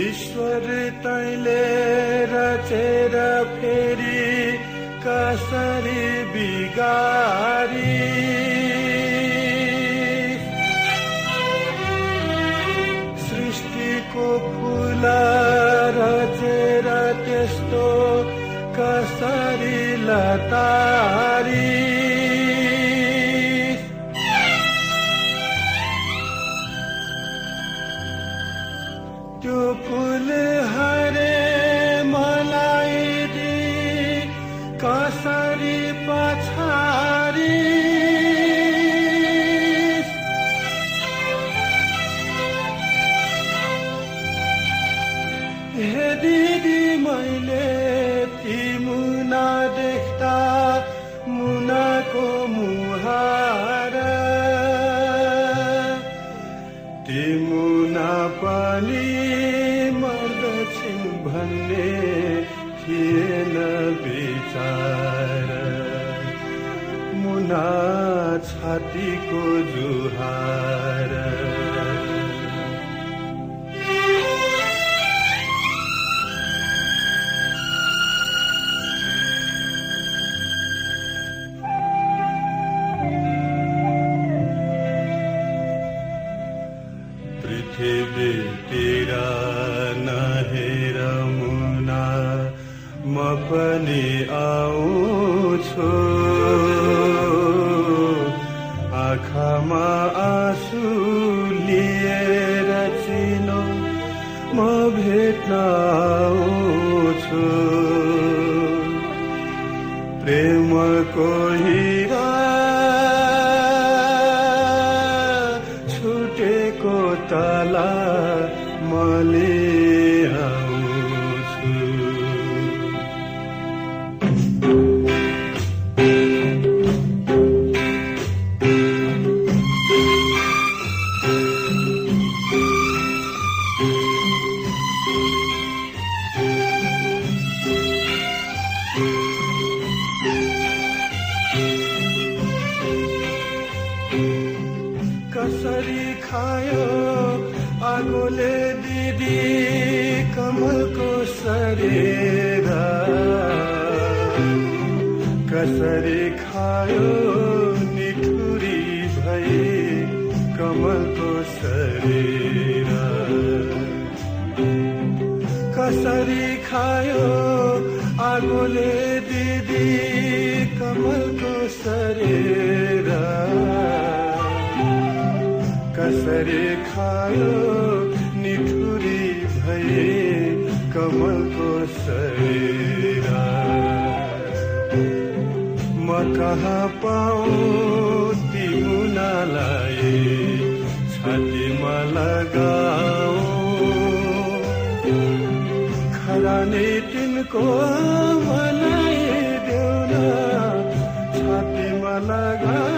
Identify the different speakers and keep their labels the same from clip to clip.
Speaker 1: ईश्वर तैले रचेर फेरि कसरी बिगारी। सृष्टिको फुल रचेर त्यस्तो कसरी लतारी। टुकुल थिएन विचार मुना छातीको जुहार। पृथ्वीतिर पनि आउँछु। आँखामा आँसु लिएर चिनो म भेट्न आउँछु। प्रेमको हिरा कसरी खायो आगोले दिदी कमलको शरीर। कसरी खायो निठुरी भई कमलको शरीर। कसरी खायो आगोले दिदी कमलको शरीर। कसरी खायो निठुरी भए कमलको शरीर। म कहाँ पाऊ ती लगाऊ। खरानी तिनको मलाई देउन छातीमा लगाऊ।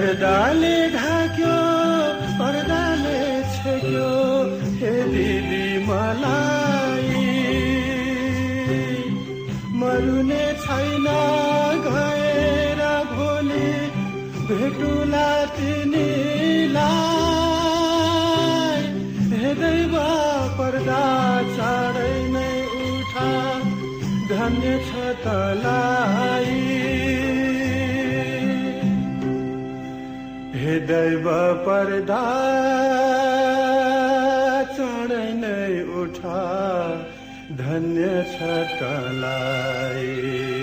Speaker 1: पर्दाले ढाक्यो पर्दाले छेक्यो हे दिदी मलाई। मरुने छैन गएर भोलि भेटुला तिनीलाई। हेर्दै पर्दा चाँडै नै उठा धन्य छ तलाई। हे दैव पर्दा चाँडै नै उठा धन्य छ तलाई